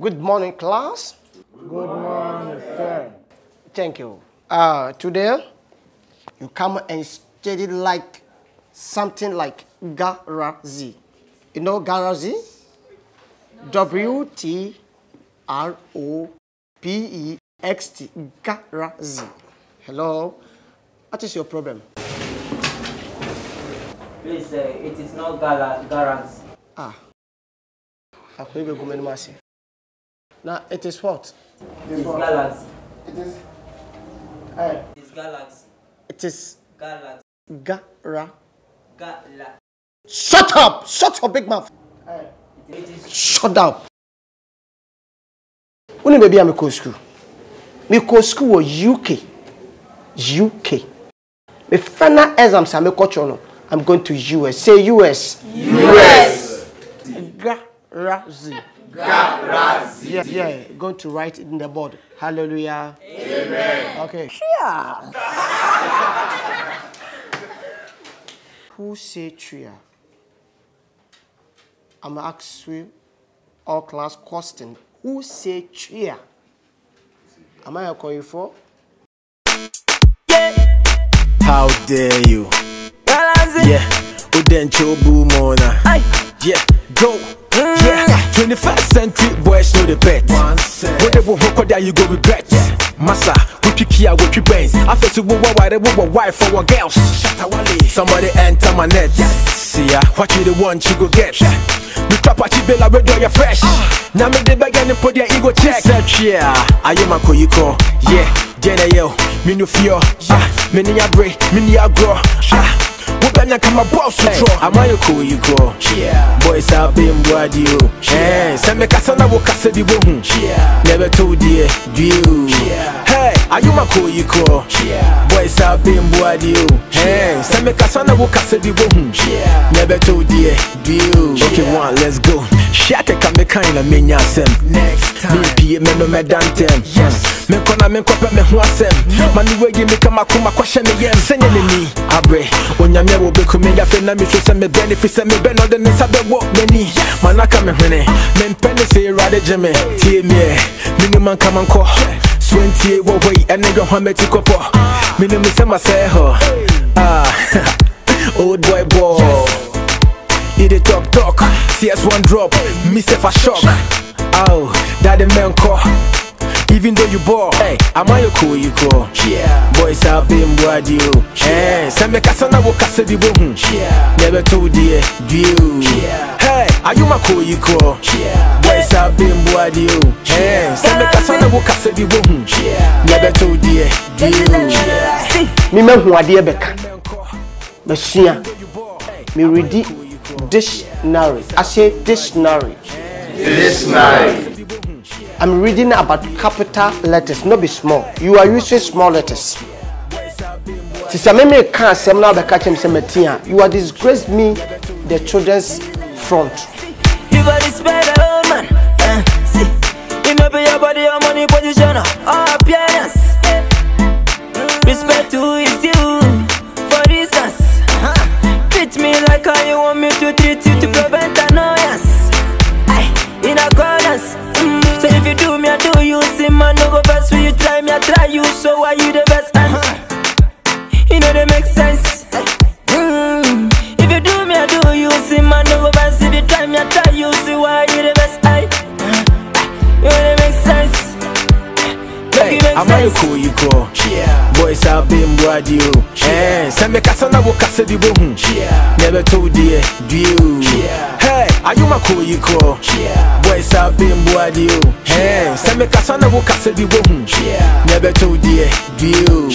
Good morning, class. Good morning, sir. Thank you. Uh, today, you come and study like something like Garazi. You know Garazi? W T R O P E X T. Garazi. Hello? What is your problem? Please, uh, it is not gala, garage. Ah. Akwai bai kuma nimasi. Now, it is what? It is galaxy. It is. Hey. It is galaxy. It is Galaxy. Gara. Gala. Shut up! Shut up, big mouth! It is Shut up! Bẹ̀bí à mi kò school. Mi kò school wọ UK. UK. Mi final exams tsọ̀ nọ. I'm going to US. Say US. US. Garazi. Garazi. Yeah, yeah. Going to write it in the board. Hallelujah. Amen. Okay. Who say tria? I'm ask you all class question. Who say tria? Am I call you for? Yeah. How dare you? Yeah, Udencho Boomona. Yeah, go. Yeah, 21st century boys know the bet. What they won't hook that you go regret. Massa, we pick here with your brains. I feel to what why they want wife for one girls. Somebody enter my net. See ya, what you the one you go get. We trap at you bella radio you fresh. Now me the bag and put your ego check. Search yeah, I am a koyiko. Yeah, Jenna yo, me no fear. Ah, me ni abre, me ni agro. Ah. Wobɛnya kama bɔɔ sotorɔ ama yɛ kɔɔ yi kɔ boys a bɛmbua dio sɛ mekasa na wokasa bi bɛhu na ɛbɛtɔ wo deɛ duo Hey, ayoma kɔɔ yi kɔ boys a bɛmbua dio sɛ mekasa na wokasa bi bɛhu na ɛbɛtɔ wo deɛ duo okay one let's go Shake kind of me nyasem Next time. Me pie me no me dantem. Yes. Me kona me kope me ho asem Manu wegi me kama kuma kwa shene yem. Senye ne mi Abre. Onyame wo beku me ya fe na mi se me benefit se me ben no de ne sabe wo me ni Manaka ah. me hwene Me mpene se rade jeme Tie me Minimum kama nko Twenty wo wei ene go hameti kopo Minimum se oh. masɛho Ah. Old boy boy. Yes. He dey talk talk, CS1 drop, say for shock. Oh, daddy man call. Even though you ball, hey, am I your cool you call? Yeah, boys have been blood you. Hey, send me kasana wo kasa bi bohu. Yeah, never told you, you. Hey, are you my cool you call? Yeah, boys have been blood you. Hey, send me kasana wo kasa bi bohu. Yeah, never told you, you. Me mahu adeɛ bɛka. Masua. Me ready dictionary. I say dictionary. Dictionary. I'm reading about capital letters, not be small. You are using small letters. Sister Meme can't say now the catch him say You are disgraced me the children's front. You got this better, oh man. Eh, see, you know be your body, your money, position, or you to prevent annoyance. Aye, in accordance. Mm, so if you do me, I do you. See, man, no go best for you. Try me, I try you. So why you the best? Uh, you know they make sense. amaye ko yikɔ boys a been brad you. Eh sɛ me kasa na wo kasa bi bo hu na be to die due hey ayuma ko yikɔ boys a been brad you. Eh sɛ me kasa na wo kasa bi bo hu na be to die due